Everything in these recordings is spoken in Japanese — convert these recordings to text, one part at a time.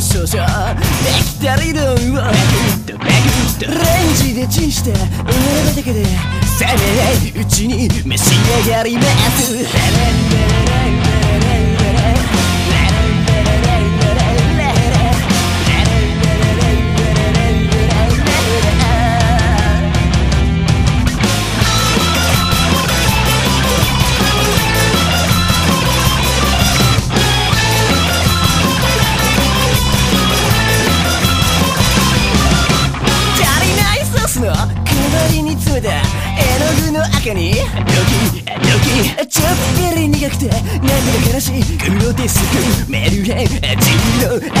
少々じゃできた理論をレンジでチンしておまれただけで冷めないうちに召し上がります。粘りに詰めた絵の具の赤に。ドキドキ。ちょっぴり苦くてなんだか悲しい。グロテスクメルヘン。ジのあ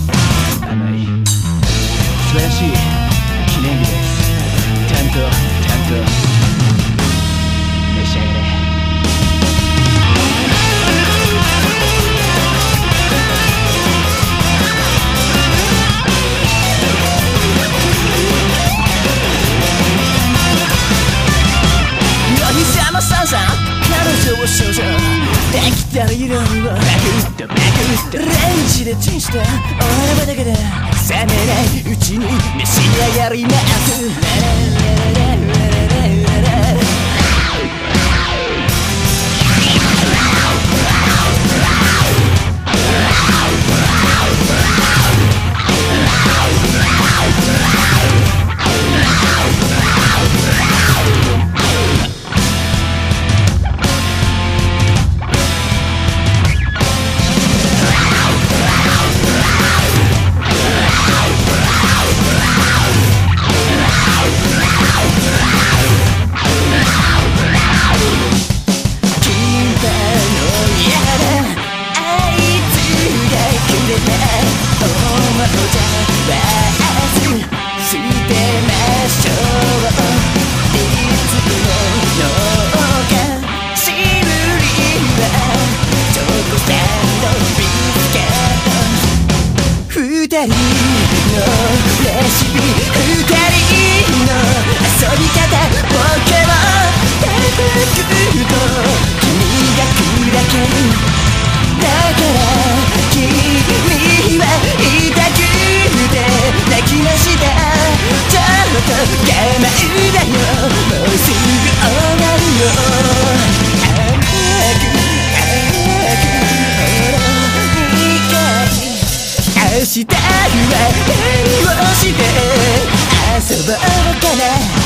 イロンをバクッとバクッとレンジでチンしたお花だけで冷めないうちに召し上がります。のレシピしたい変をして遊ぼうかな